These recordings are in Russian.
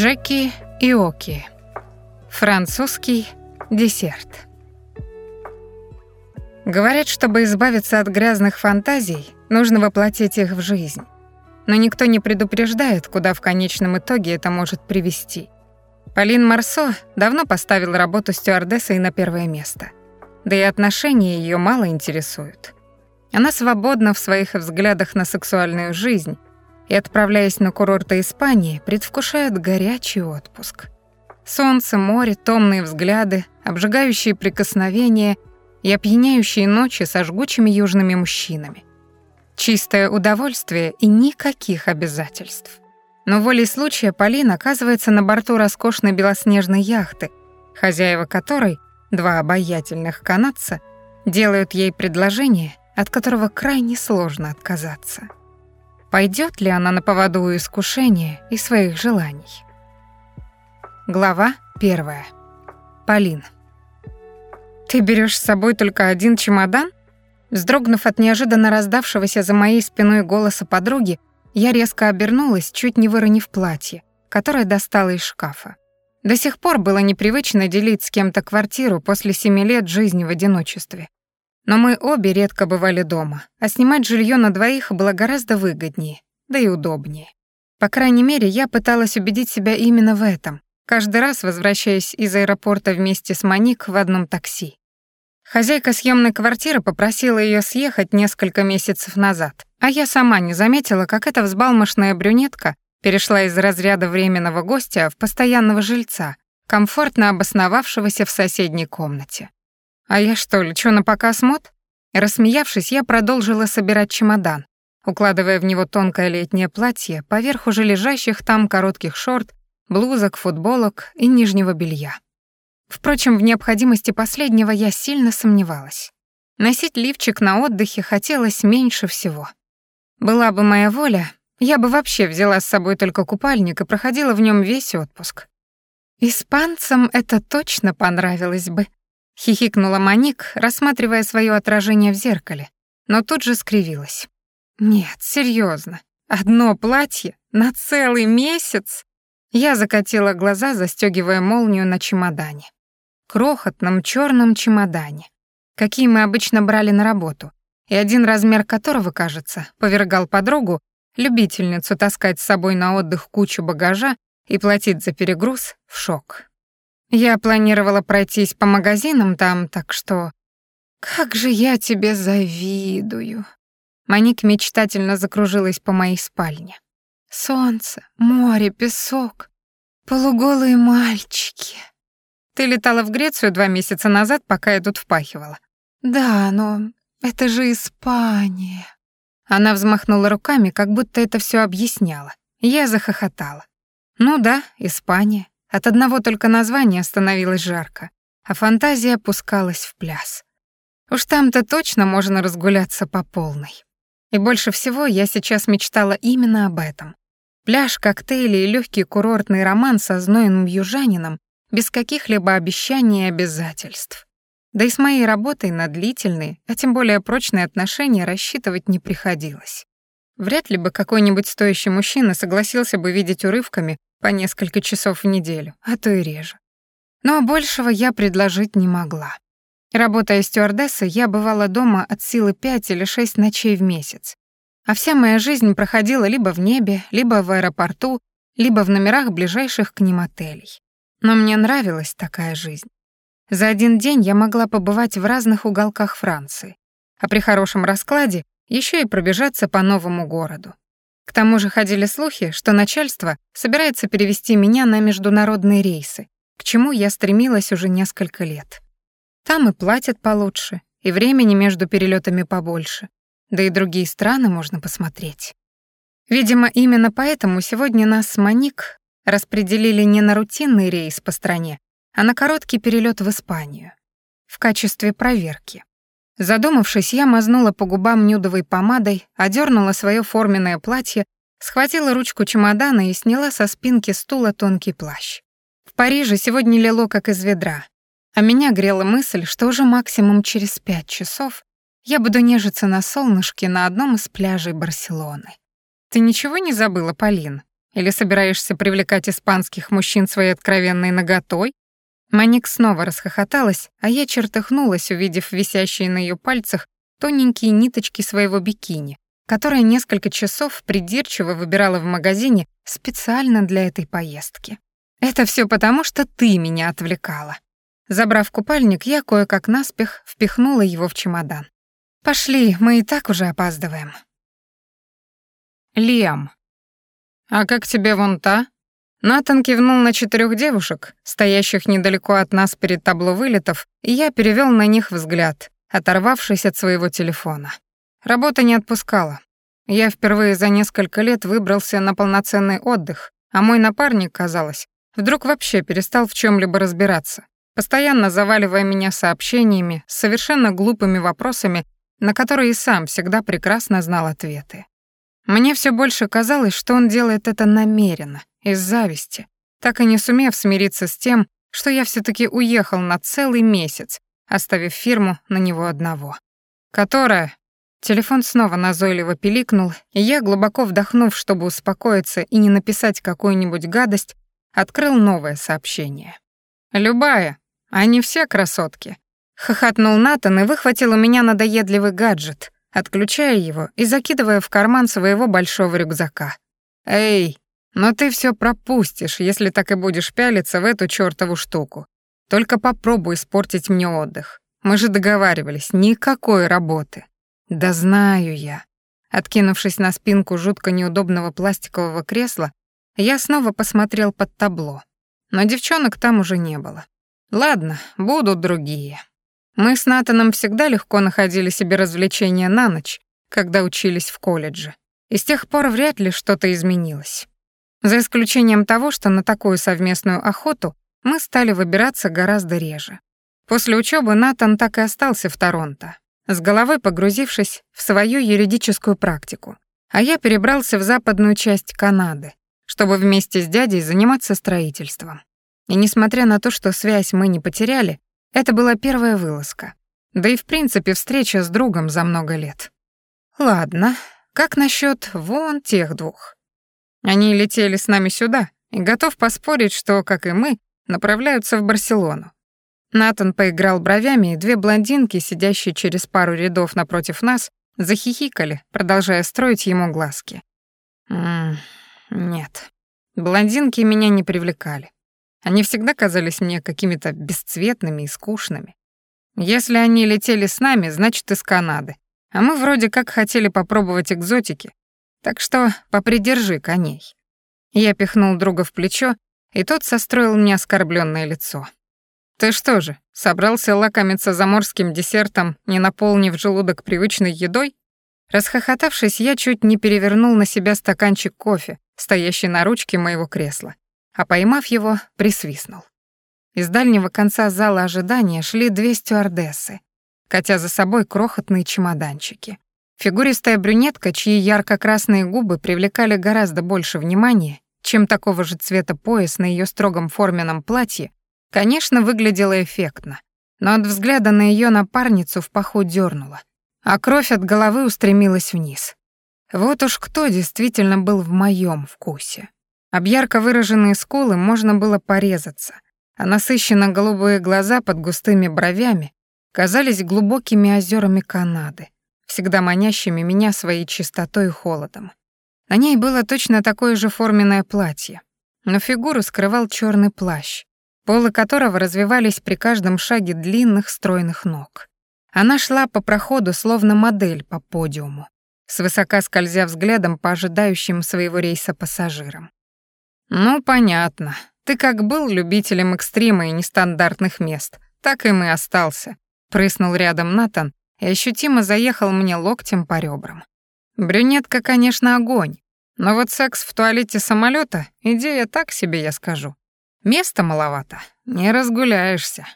Джеки и Оки. Французский десерт. Говорят, чтобы избавиться от грязных фантазий, нужно воплотить их в жизнь. Но никто не предупреждает, куда в конечном итоге это может привести. Полин Марсо давно поставила работу стюардессой на первое место. Да и отношения ее мало интересуют. Она свободна в своих взглядах на сексуальную жизнь и, отправляясь на курорты Испании, предвкушает горячий отпуск. Солнце, море, томные взгляды, обжигающие прикосновения и опьяняющие ночи со жгучими южными мужчинами. Чистое удовольствие и никаких обязательств. Но волей случая Полина оказывается на борту роскошной белоснежной яхты, хозяева которой, два обаятельных канадца, делают ей предложение, от которого крайне сложно отказаться. Пойдет ли она на поводу у искушения и своих желаний? Глава первая. Полин. «Ты берешь с собой только один чемодан?» Вздрогнув от неожиданно раздавшегося за моей спиной голоса подруги, я резко обернулась, чуть не выронив платье, которое достала из шкафа. До сих пор было непривычно делить с кем-то квартиру после семи лет жизни в одиночестве. Но мы обе редко бывали дома, а снимать жилье на двоих было гораздо выгоднее, да и удобнее. По крайней мере, я пыталась убедить себя именно в этом, каждый раз возвращаясь из аэропорта вместе с Моник в одном такси. Хозяйка съемной квартиры попросила ее съехать несколько месяцев назад, а я сама не заметила, как эта взбалмошная брюнетка перешла из разряда временного гостя в постоянного жильца, комфортно обосновавшегося в соседней комнате. «А я что, лечу на показ мод?» Рассмеявшись, я продолжила собирать чемодан, укладывая в него тонкое летнее платье поверх уже лежащих там коротких шорт, блузок, футболок и нижнего белья. Впрочем, в необходимости последнего я сильно сомневалась. Носить лифчик на отдыхе хотелось меньше всего. Была бы моя воля, я бы вообще взяла с собой только купальник и проходила в нем весь отпуск. Испанцам это точно понравилось бы, Хихикнула Маник, рассматривая свое отражение в зеркале, но тут же скривилась. Нет, серьезно, одно платье на целый месяц? Я закатила глаза, застегивая молнию на чемодане. Крохотном черном чемодане, какие мы обычно брали на работу, и один размер которого, кажется, повергал подругу, любительницу таскать с собой на отдых кучу багажа и платить за перегруз, в шок. Я планировала пройтись по магазинам там, так что... Как же я тебе завидую. Маник мечтательно закружилась по моей спальне. Солнце, море, песок, полуголые мальчики. Ты летала в Грецию два месяца назад, пока я тут впахивала. Да, но это же Испания. Она взмахнула руками, как будто это все объясняло. Я захохотала. Ну да, Испания. От одного только названия становилось жарко, а фантазия опускалась в пляс. Уж там-то точно можно разгуляться по полной. И больше всего я сейчас мечтала именно об этом. Пляж, коктейли и легкий курортный роман со знойным южанином без каких-либо обещаний и обязательств. Да и с моей работой на длительные, а тем более прочные отношения рассчитывать не приходилось. Вряд ли бы какой-нибудь стоящий мужчина согласился бы видеть урывками по несколько часов в неделю, а то и реже. Но большего я предложить не могла. Работая стюардессой, я бывала дома от силы пять или шесть ночей в месяц. А вся моя жизнь проходила либо в небе, либо в аэропорту, либо в номерах ближайших к ним отелей. Но мне нравилась такая жизнь. За один день я могла побывать в разных уголках Франции, а при хорошем раскладе еще и пробежаться по новому городу. К тому же ходили слухи, что начальство собирается перевести меня на международные рейсы, к чему я стремилась уже несколько лет. Там и платят получше, и времени между перелетами побольше, да и другие страны можно посмотреть. Видимо, именно поэтому сегодня нас с Моник распределили не на рутинный рейс по стране, а на короткий перелет в Испанию в качестве проверки. Задумавшись, я мазнула по губам нюдовой помадой, одернула свое форменное платье, схватила ручку чемодана и сняла со спинки стула тонкий плащ. В Париже сегодня лило как из ведра, а меня грела мысль, что уже максимум через пять часов я буду нежиться на солнышке на одном из пляжей Барселоны. «Ты ничего не забыла, Полин?» Или собираешься привлекать испанских мужчин своей откровенной наготой? Маник снова расхохоталась, а я чертыхнулась, увидев висящие на ее пальцах тоненькие ниточки своего бикини, которое несколько часов придирчиво выбирала в магазине специально для этой поездки. Это все потому, что ты меня отвлекала. Забрав купальник, я кое-как наспех впихнула его в чемодан. Пошли, мы и так уже опаздываем. Лиам. А как тебе вон та? Натан кивнул на четырех девушек, стоящих недалеко от нас перед табло вылетов, и я перевел на них взгляд, оторвавшись от своего телефона. Работа не отпускала. Я впервые за несколько лет выбрался на полноценный отдых, а мой напарник, казалось, вдруг вообще перестал в чем либо разбираться, постоянно заваливая меня сообщениями с совершенно глупыми вопросами, на которые и сам всегда прекрасно знал ответы. Мне все больше казалось, что он делает это намеренно, из зависти, так и не сумев смириться с тем, что я все таки уехал на целый месяц, оставив фирму на него одного. Которая... Телефон снова назойливо пиликнул, и я, глубоко вдохнув, чтобы успокоиться и не написать какую-нибудь гадость, открыл новое сообщение. «Любая, а не все красотки», — хохотнул Натан и выхватил у меня надоедливый гаджет, отключая его и закидывая в карман своего большого рюкзака. «Эй, но ты все пропустишь, если так и будешь пялиться в эту чёртову штуку. Только попробуй испортить мне отдых. Мы же договаривались, никакой работы. Да знаю я. Откинувшись на спинку жутко неудобного пластикового кресла, я снова посмотрел под табло. Но девчонок там уже не было. Ладно, будут другие. Мы с Натаном всегда легко находили себе развлечения на ночь, когда учились в колледже. И с тех пор вряд ли что-то изменилось. За исключением того, что на такую совместную охоту мы стали выбираться гораздо реже. После учебы Натан так и остался в Торонто, с головой погрузившись в свою юридическую практику, а я перебрался в западную часть Канады, чтобы вместе с дядей заниматься строительством. И несмотря на то, что связь мы не потеряли, это была первая вылазка. Да и в принципе встреча с другом за много лет. Ладно, как насчет вон тех двух? Они летели с нами сюда, и готов поспорить, что, как и мы, направляются в Барселону. Натан поиграл бровями, и две блондинки, сидящие через пару рядов напротив нас, захихикали, продолжая строить ему глазки. М нет. Блондинки меня не привлекали. Они всегда казались мне какими-то бесцветными и скучными. Если они летели с нами, значит, из Канады. А мы вроде как хотели попробовать экзотики. Так что попридержи коней. Я пихнул друга в плечо и тот состроил мне оскорбленное лицо. «Ты что же, собрался лакомиться заморским десертом, не наполнив желудок привычной едой?» Расхохотавшись, я чуть не перевернул на себя стаканчик кофе, стоящий на ручке моего кресла, а поймав его, присвистнул. Из дальнего конца зала ожидания шли две стюардессы, катя за собой крохотные чемоданчики. Фигуристая брюнетка, чьи ярко-красные губы привлекали гораздо больше внимания, чем такого же цвета пояс на ее строгом форменном платье, конечно, выглядела эффектно, но от взгляда на ее напарницу в паху дернула, а кровь от головы устремилась вниз. Вот уж кто действительно был в моем вкусе. Об ярко выраженные скулы можно было порезаться, а насыщенно голубые глаза под густыми бровями казались глубокими озерами Канады, всегда манящими меня своей чистотой и холодом. На ней было точно такое же форменное платье, но фигуру скрывал черный плащ, полы которого развивались при каждом шаге длинных стройных ног. Она шла по проходу, словно модель по подиуму, свысока скользя взглядом по ожидающим своего рейса пассажирам. «Ну, понятно. Ты как был любителем экстрима и нестандартных мест, так и мы остался», — прыснул рядом Натан и ощутимо заехал мне локтем по ребрам. Брюнетка, конечно, огонь, но вот секс в туалете самолета идея так себе, я скажу. Места маловато, не разгуляешься.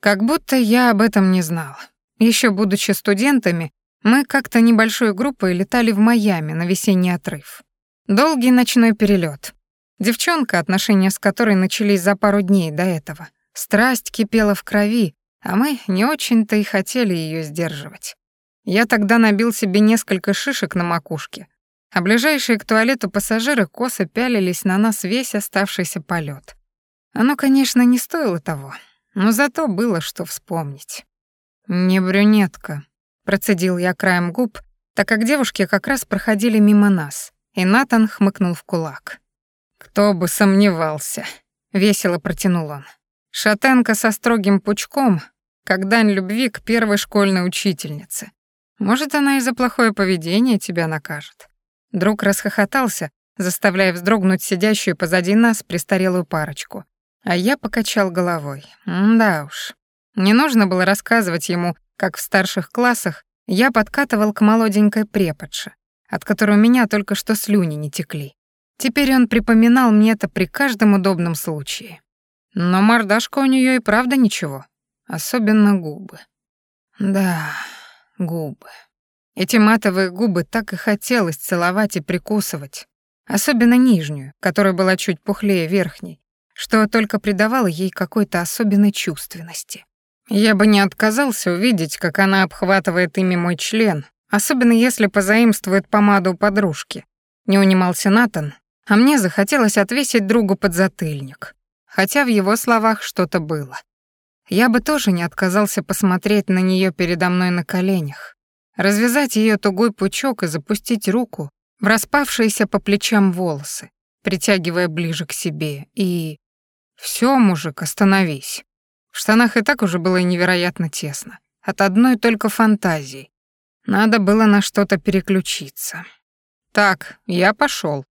Как будто я об этом не знал. Еще будучи студентами, мы как-то небольшой группой летали в Майами на весенний отрыв. Долгий ночной перелет. Девчонка, отношения с которой начались за пару дней до этого. Страсть кипела в крови, а мы не очень-то и хотели ее сдерживать. Я тогда набил себе несколько шишек на макушке, а ближайшие к туалету пассажиры косо пялились на нас весь оставшийся полет. Оно, конечно, не стоило того, но зато было что вспомнить. «Не брюнетка», — процедил я краем губ, так как девушки как раз проходили мимо нас, и Натан хмыкнул в кулак. «Кто бы сомневался», — весело протянул он. «Шатенка со строгим пучком, как дань любви к первой школьной учительнице. Может, она и за плохое поведение тебя накажет». Друг расхохотался, заставляя вздрогнуть сидящую позади нас престарелую парочку. А я покачал головой. да уж. Не нужно было рассказывать ему, как в старших классах я подкатывал к молоденькой преподше, от которой у меня только что слюни не текли. Теперь он припоминал мне это при каждом удобном случае. Но мордашка у нее и правда ничего, особенно губы. Да, губы. Эти матовые губы так и хотелось целовать и прикусывать, особенно нижнюю, которая была чуть пухлее верхней, что только придавало ей какой-то особенной чувственности. Я бы не отказался увидеть, как она обхватывает ими мой член, особенно если позаимствует помаду подружки. Не унимался Натан, а мне захотелось отвесить другу подзатыльник, хотя в его словах что-то было. Я бы тоже не отказался посмотреть на нее передо мной на коленях, развязать ее тугой пучок и запустить руку в распавшиеся по плечам волосы, притягивая ближе к себе, и... все, мужик, остановись. В штанах и так уже было невероятно тесно. От одной только фантазии. Надо было на что-то переключиться. «Так, я пошел.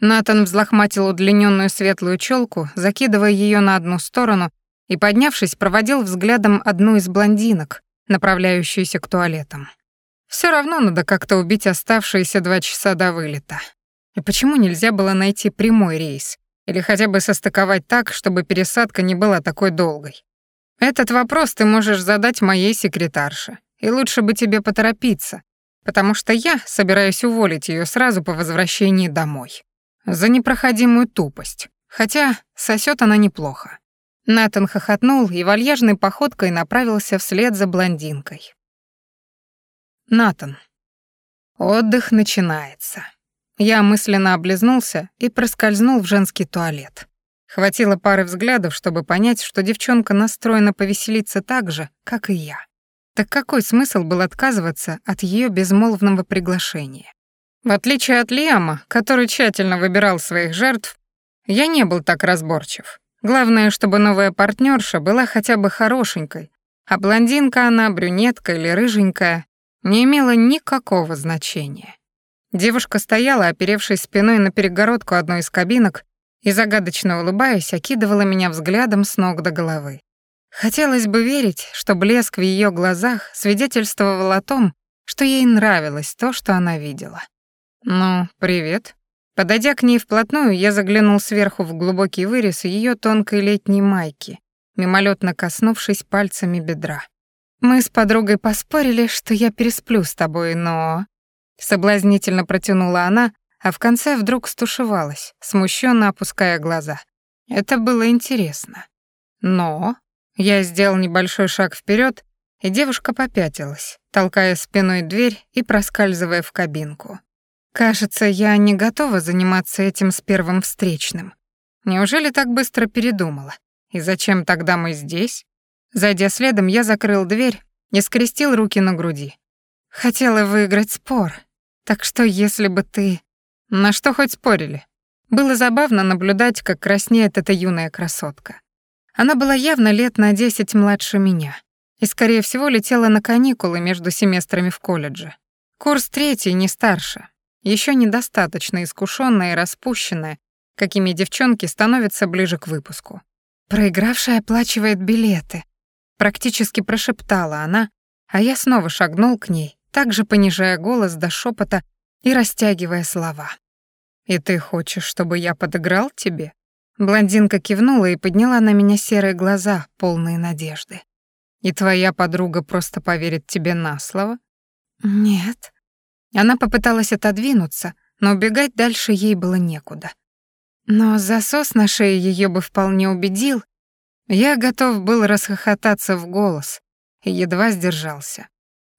Натан взлохматил удлиненную светлую челку, закидывая ее на одну сторону, и, поднявшись, проводил взглядом одну из блондинок, направляющуюся к туалетам. Все равно надо как-то убить оставшиеся два часа до вылета. И почему нельзя было найти прямой рейс? Или хотя бы состыковать так, чтобы пересадка не была такой долгой? Этот вопрос ты можешь задать моей секретарше. И лучше бы тебе поторопиться, потому что я собираюсь уволить ее сразу по возвращении домой. За непроходимую тупость. Хотя сосет она неплохо. Натан хохотнул и вальяжной походкой направился вслед за блондинкой. Натан. Отдых начинается. Я мысленно облизнулся и проскользнул в женский туалет. Хватило пары взглядов, чтобы понять, что девчонка настроена повеселиться так же, как и я. Так какой смысл был отказываться от ее безмолвного приглашения? В отличие от Лиама, который тщательно выбирал своих жертв, я не был так разборчив. Главное, чтобы новая партнерша была хотя бы хорошенькой, а блондинка она, брюнетка или рыженькая, не имела никакого значения. Девушка стояла, оперевшись спиной на перегородку одной из кабинок, и, загадочно улыбаясь, окидывала меня взглядом с ног до головы. Хотелось бы верить, что блеск в ее глазах свидетельствовал о том, что ей нравилось то, что она видела. «Ну, привет». Подойдя к ней вплотную, я заглянул сверху в глубокий вырез ее тонкой летней майки, мимолетно коснувшись пальцами бедра. «Мы с подругой поспорили, что я пересплю с тобой, но...» Соблазнительно протянула она, а в конце вдруг стушевалась, смущенно опуская глаза. Это было интересно. Но я сделал небольшой шаг вперед, и девушка попятилась, толкая спиной дверь и проскальзывая в кабинку. Кажется, я не готова заниматься этим с первым встречным. Неужели так быстро передумала? И зачем тогда мы здесь? Зайдя следом, я закрыл дверь и скрестил руки на груди. Хотела выиграть спор. Так что, если бы ты на что хоть спорили? Было забавно наблюдать, как краснеет эта юная красотка. Она была явно лет на десять младше меня и, скорее всего, летела на каникулы между семестрами в колледже. Курс третий, не старше. Еще недостаточно искушенная и распущенная, какими девчонки становятся ближе к выпуску. «Проигравшая оплачивает билеты», — практически прошептала она, а я снова шагнул к ней, также понижая голос до шепота и растягивая слова. «И ты хочешь, чтобы я подыграл тебе?» Блондинка кивнула и подняла на меня серые глаза, полные надежды. «И твоя подруга просто поверит тебе на слово?» «Нет». Она попыталась отодвинуться, но убегать дальше ей было некуда. Но засос на шее ее бы вполне убедил. Я готов был расхохотаться в голос и едва сдержался.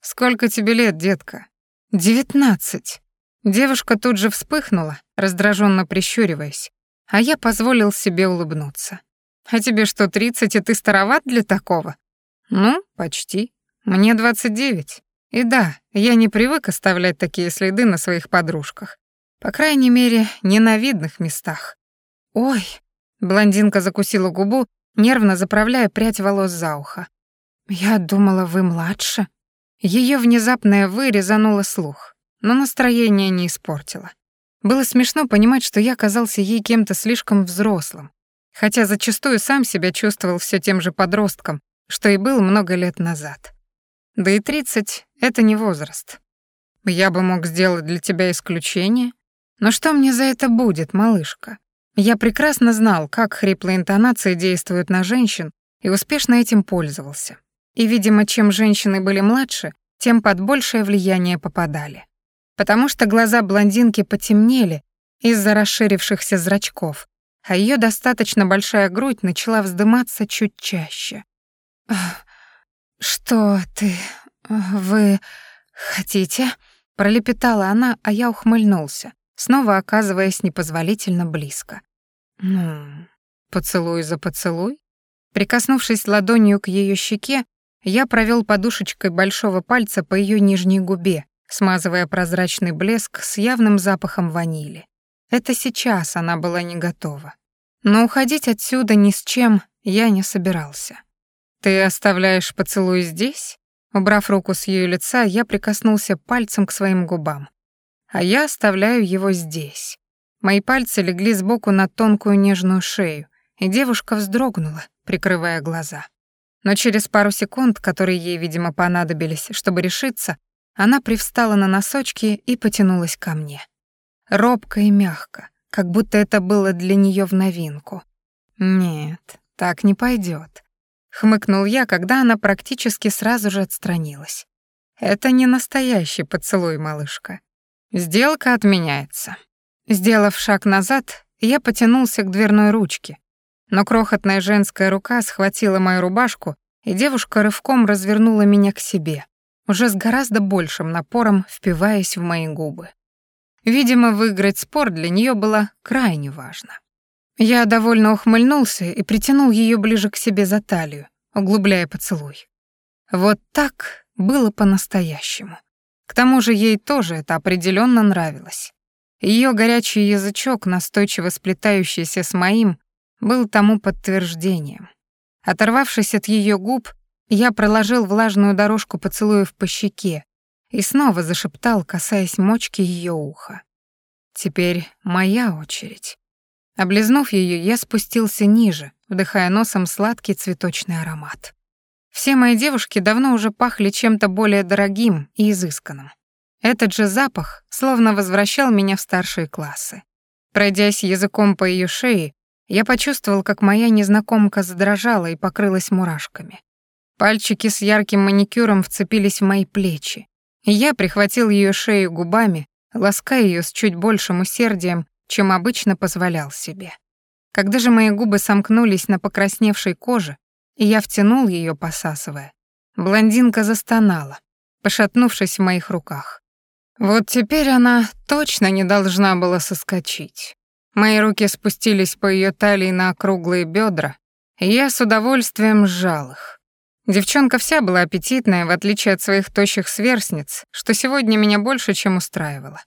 «Сколько тебе лет, детка?» «Девятнадцать». Девушка тут же вспыхнула, раздраженно прищуриваясь, а я позволил себе улыбнуться. «А тебе что, тридцать, и ты староват для такого?» «Ну, почти. Мне двадцать девять. И да, я не привык оставлять такие следы на своих подружках. По крайней мере, не на видных местах. Ой, блондинка закусила губу, нервно заправляя прядь волос за ухо. Я думала, вы младше. Ее внезапное «вы» резануло слух, но настроение не испортило. Было смешно понимать, что я казался ей кем-то слишком взрослым, хотя зачастую сам себя чувствовал все тем же подростком, что и был много лет назад. Да и 30 — это не возраст. Я бы мог сделать для тебя исключение, но что мне за это будет, малышка? Я прекрасно знал, как хриплые интонации действуют на женщин, и успешно этим пользовался. И, видимо, чем женщины были младше, тем под большее влияние попадали. Потому что глаза блондинки потемнели из-за расширившихся зрачков, а ее достаточно большая грудь начала вздыматься чуть чаще. «Что ты... вы... хотите?» Пролепетала она, а я ухмыльнулся, снова оказываясь непозволительно близко. «Ну, поцелуй за поцелуй?» Прикоснувшись ладонью к ее щеке, я провел подушечкой большого пальца по ее нижней губе, смазывая прозрачный блеск с явным запахом ванили. Это сейчас она была не готова. Но уходить отсюда ни с чем я не собирался. «Ты оставляешь поцелуй здесь?» Убрав руку с ее лица, я прикоснулся пальцем к своим губам. «А я оставляю его здесь». Мои пальцы легли сбоку на тонкую нежную шею, и девушка вздрогнула, прикрывая глаза. Но через пару секунд, которые ей, видимо, понадобились, чтобы решиться, она привстала на носочки и потянулась ко мне. Робко и мягко, как будто это было для нее в новинку. «Нет, так не пойдет хмыкнул я, когда она практически сразу же отстранилась. Это не настоящий поцелуй, малышка. Сделка отменяется. Сделав шаг назад, я потянулся к дверной ручке, но крохотная женская рука схватила мою рубашку, и девушка рывком развернула меня к себе, уже с гораздо большим напором впиваясь в мои губы. Видимо, выиграть спор для нее было крайне важно. Я довольно ухмыльнулся и притянул ее ближе к себе за талию, углубляя поцелуй. Вот так было по-настоящему. К тому же ей тоже это определенно нравилось. Ее горячий язычок, настойчиво сплетающийся с моим, был тому подтверждением. Оторвавшись от ее губ, я проложил влажную дорожку поцелуев по щеке и снова зашептал, касаясь мочки ее уха. Теперь моя очередь. Облизнув ее, я спустился ниже, вдыхая носом сладкий цветочный аромат. Все мои девушки давно уже пахли чем-то более дорогим и изысканным. Этот же запах словно возвращал меня в старшие классы. Пройдясь языком по ее шее, я почувствовал, как моя незнакомка задрожала и покрылась мурашками. Пальчики с ярким маникюром вцепились в мои плечи, и я прихватил ее шею губами, лаская ее с чуть большим усердием, чем обычно позволял себе. Когда же мои губы сомкнулись на покрасневшей коже, и я втянул ее, посасывая, блондинка застонала, пошатнувшись в моих руках. Вот теперь она точно не должна была соскочить. Мои руки спустились по ее талии на округлые бедра, и я с удовольствием сжал их. Девчонка вся была аппетитная, в отличие от своих тощих сверстниц, что сегодня меня больше, чем устраивало.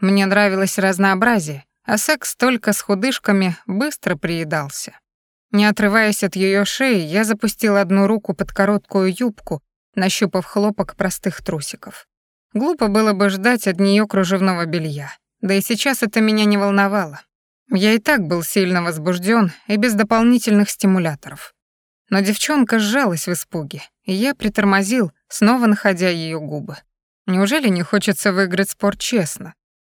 Мне нравилось разнообразие, а секс только с худышками быстро приедался. Не отрываясь от ее шеи, я запустил одну руку под короткую юбку, нащупав хлопок простых трусиков. Глупо было бы ждать от нее кружевного белья. Да и сейчас это меня не волновало. Я и так был сильно возбужден и без дополнительных стимуляторов. Но девчонка сжалась в испуге, и я притормозил, снова находя ее губы. Неужели не хочется выиграть спор честно?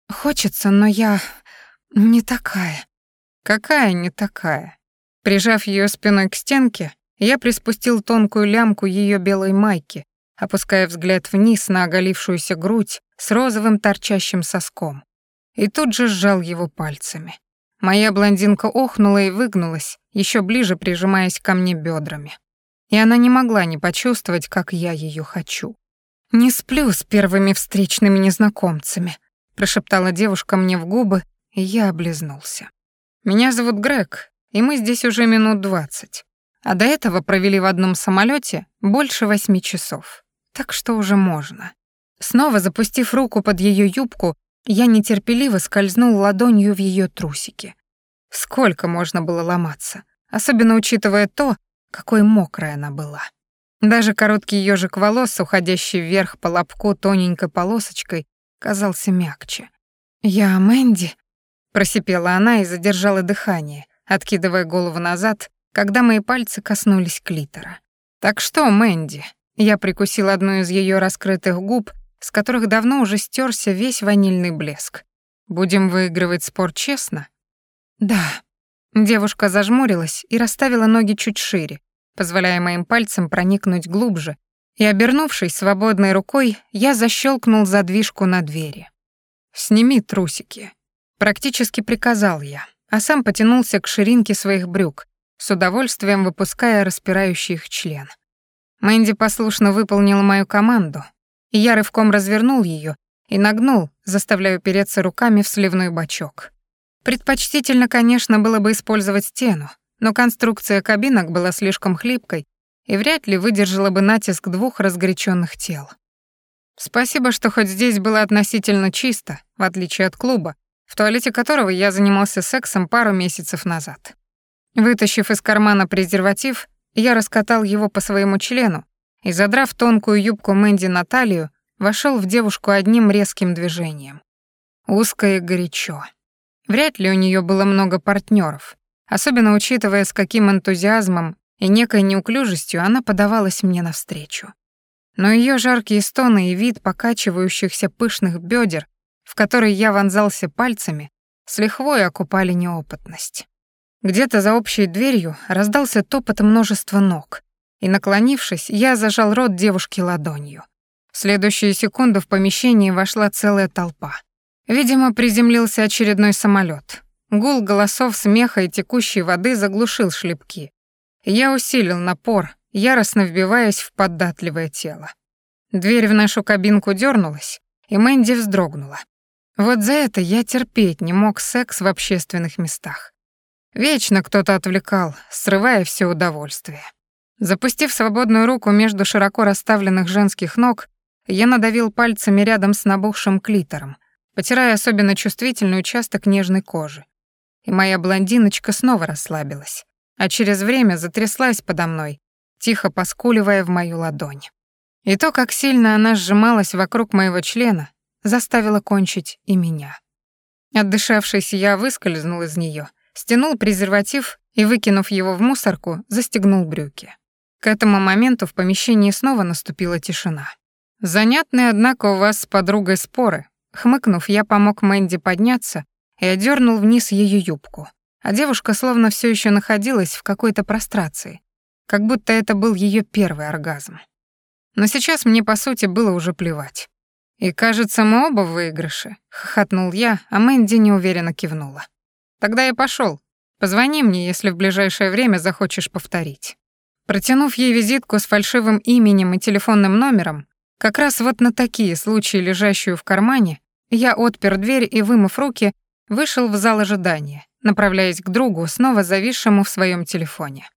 Хочется, но я «Не такая». «Какая не такая?» Прижав ее спиной к стенке, я приспустил тонкую лямку ее белой майки, опуская взгляд вниз на оголившуюся грудь с розовым торчащим соском. И тут же сжал его пальцами. Моя блондинка охнула и выгнулась, еще ближе прижимаясь ко мне бедрами. И она не могла не почувствовать, как я ее хочу. «Не сплю с первыми встречными незнакомцами», прошептала девушка мне в губы, я облизнулся. «Меня зовут Грег, и мы здесь уже минут двадцать. А до этого провели в одном самолете больше восьми часов. Так что уже можно». Снова запустив руку под ее юбку, я нетерпеливо скользнул ладонью в ее трусики. Сколько можно было ломаться, особенно учитывая то, какой мокрая она была. Даже короткий ежик волос, уходящий вверх по лобку тоненькой полосочкой, казался мягче. «Я Мэнди», — просипела она и задержала дыхание, откидывая голову назад, когда мои пальцы коснулись клитора. «Так что, Мэнди?» Я прикусил одну из ее раскрытых губ, с которых давно уже стерся весь ванильный блеск. «Будем выигрывать спор честно?» «Да». Девушка зажмурилась и расставила ноги чуть шире, позволяя моим пальцам проникнуть глубже, и, обернувшись свободной рукой, я защелкнул задвижку на двери. «Сними трусики», — практически приказал я, а сам потянулся к ширинке своих брюк, с удовольствием выпуская распирающий их член. Мэнди послушно выполнила мою команду, и я рывком развернул ее и нагнул, заставляя упереться руками в сливной бачок. Предпочтительно, конечно, было бы использовать стену, но конструкция кабинок была слишком хлипкой и вряд ли выдержала бы натиск двух разгоряченных тел. Спасибо, что хоть здесь было относительно чисто, в отличие от клуба, в туалете которого я занимался сексом пару месяцев назад. Вытащив из кармана презерватив, я раскатал его по своему члену и, задрав тонкую юбку Мэнди на талию, вошел в девушку одним резким движением. Узко и горячо. Вряд ли у нее было много партнеров, особенно учитывая, с каким энтузиазмом и некой неуклюжестью она подавалась мне навстречу. Но ее жаркие стоны и вид покачивающихся пышных бедер, в которые я вонзался пальцами, с лихвой окупали неопытность. Где-то за общей дверью раздался топот множества ног, и, наклонившись, я зажал рот девушки ладонью. В следующую секунду в помещении вошла целая толпа. Видимо, приземлился очередной самолет. Гул голосов, смеха и текущей воды заглушил шлепки. Я усилил напор, яростно вбиваясь в податливое тело. Дверь в нашу кабинку дернулась, и Мэнди вздрогнула. Вот за это я терпеть не мог секс в общественных местах. Вечно кто-то отвлекал, срывая все удовольствие. Запустив свободную руку между широко расставленных женских ног, я надавил пальцами рядом с набухшим клитором, потирая особенно чувствительный участок нежной кожи. И моя блондиночка снова расслабилась, а через время затряслась подо мной, тихо поскуливая в мою ладонь. И то, как сильно она сжималась вокруг моего члена, заставило кончить и меня. Отдышавшись, я выскользнул из нее, стянул презерватив и, выкинув его в мусорку, застегнул брюки. К этому моменту в помещении снова наступила тишина. «Занятные, однако, у вас с подругой споры», Хмыкнув, я помог Мэнди подняться и одернул вниз ее юбку. А девушка словно все еще находилась в какой-то прострации, как будто это был ее первый оргазм. Но сейчас мне, по сути, было уже плевать. «И кажется, мы оба в выигрыше», — хохотнул я, а Мэнди неуверенно кивнула. «Тогда я пошел. Позвони мне, если в ближайшее время захочешь повторить». Протянув ей визитку с фальшивым именем и телефонным номером, как раз вот на такие случаи, лежащую в кармане, я отпер дверь и, вымыв руки, вышел в зал ожидания, направляясь к другу, снова зависшему в своем телефоне.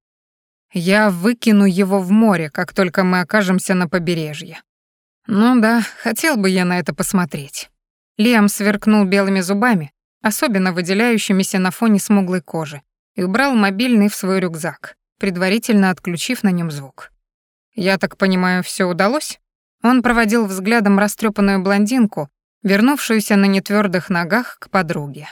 Я выкину его в море, как только мы окажемся на побережье. Ну да, хотел бы я на это посмотреть. Лиам сверкнул белыми зубами, особенно выделяющимися на фоне смуглой кожи, и убрал мобильный в свой рюкзак, предварительно отключив на нем звук. «Я так понимаю, все удалось?» Он проводил взглядом растрепанную блондинку, вернувшуюся на нетвердых ногах к подруге.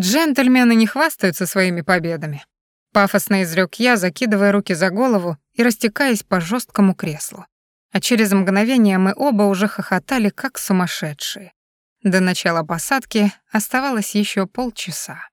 «Джентльмены не хвастаются своими победами», — пафосно изрек я, закидывая руки за голову и растекаясь по жесткому креслу. А через мгновение мы оба уже хохотали, как сумасшедшие. До начала посадки оставалось еще полчаса.